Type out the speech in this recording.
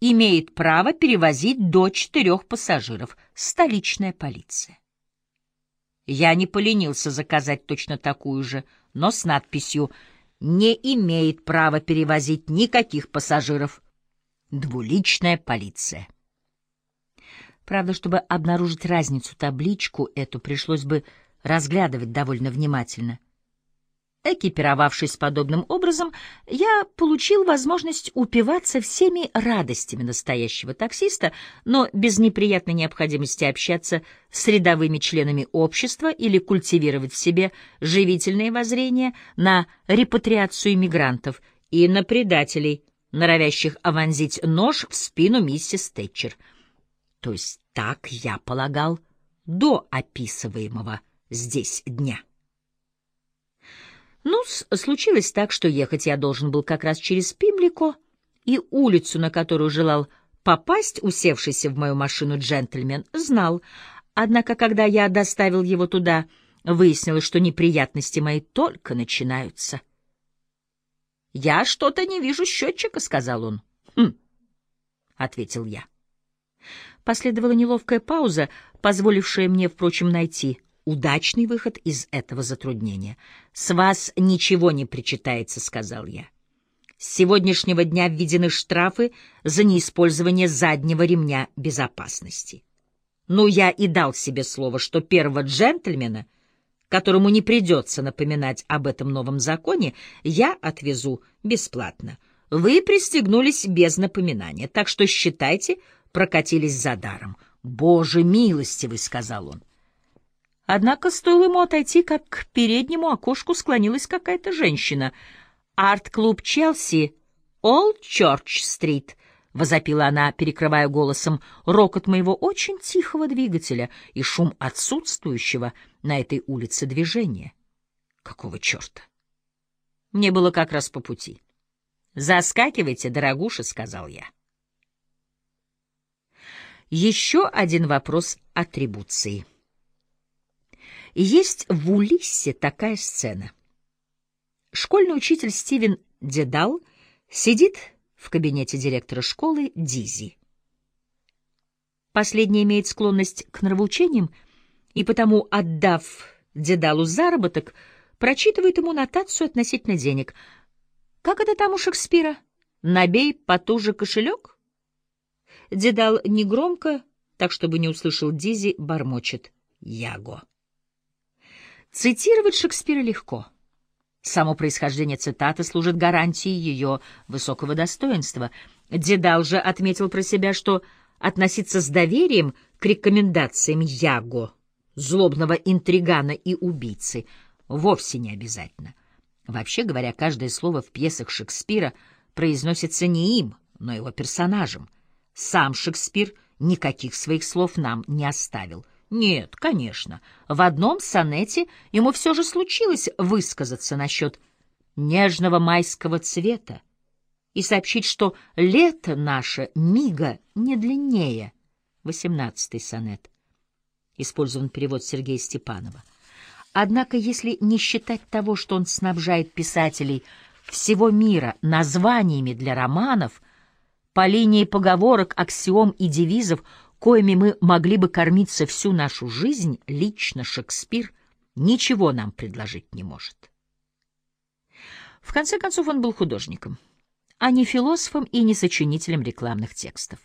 имеет право перевозить до четырех пассажиров. Столичная полиция. Я не поленился заказать точно такую же, но с надписью «Не имеет права перевозить никаких пассажиров. Двуличная полиция». Правда, чтобы обнаружить разницу табличку эту, пришлось бы разглядывать довольно внимательно. Экипировавшись подобным образом, я получил возможность упиваться всеми радостями настоящего таксиста, но без неприятной необходимости общаться с рядовыми членами общества или культивировать в себе живительные воззрения на репатриацию иммигрантов и на предателей, норовящих овонзить нож в спину миссис Тэтчер. То есть так я полагал до описываемого здесь дня. Ну, случилось так, что ехать я должен был как раз через Пимлико, и улицу, на которую желал попасть, усевшийся в мою машину джентльмен, знал. Однако, когда я доставил его туда, выяснилось, что неприятности мои только начинаются. «Я что-то не вижу счетчика», — сказал он. «Хм», — ответил я. Последовала неловкая пауза, позволившая мне, впрочем, найти удачный выход из этого затруднения. «С вас ничего не причитается», — сказал я. «С сегодняшнего дня введены штрафы за неиспользование заднего ремня безопасности. Ну, я и дал себе слово, что первого джентльмена, которому не придется напоминать об этом новом законе, я отвезу бесплатно. Вы пристегнулись без напоминания, так что, считайте, прокатились за даром. «Боже милостивый», — сказал он. Однако стоило ему отойти, как к переднему окошку склонилась какая-то женщина. «Арт-клуб Челси, Олд Чорч-стрит», — возопила она, перекрывая голосом рокот моего очень тихого двигателя и шум отсутствующего на этой улице движения. Какого черта? Мне было как раз по пути. «Заскакивайте, дорогуша», — сказал я. Еще один вопрос атрибуции. Есть в Улиссе такая сцена. Школьный учитель Стивен Дедал сидит в кабинете директора школы Дизи. Последний имеет склонность к нравоучениям, и потому, отдав Дедалу заработок, прочитывает ему нотацию относительно денег. Как это там у Шекспира? «Набей потуже кошелек?» Дедал негромко, так чтобы не услышал Дизи, бормочет «Яго». Цитировать Шекспира легко. Само происхождение цитаты служит гарантией ее высокого достоинства. Дедал же отметил про себя, что относиться с доверием к рекомендациям Яго, злобного интригана и убийцы, вовсе не обязательно. Вообще говоря, каждое слово в пьесах Шекспира произносится не им, но его персонажем. Сам Шекспир никаких своих слов нам не оставил — нет, конечно, в одном сонете ему все же случилось высказаться насчет нежного майского цвета и сообщить, что лето наше мига не длиннее. Восемнадцатый сонет. Использован перевод Сергея Степанова. Однако, если не считать того, что он снабжает писателей всего мира названиями для романов, по линии поговорок, аксиом и девизов — коими мы могли бы кормиться всю нашу жизнь, лично Шекспир ничего нам предложить не может. В конце концов, он был художником, а не философом и не сочинителем рекламных текстов.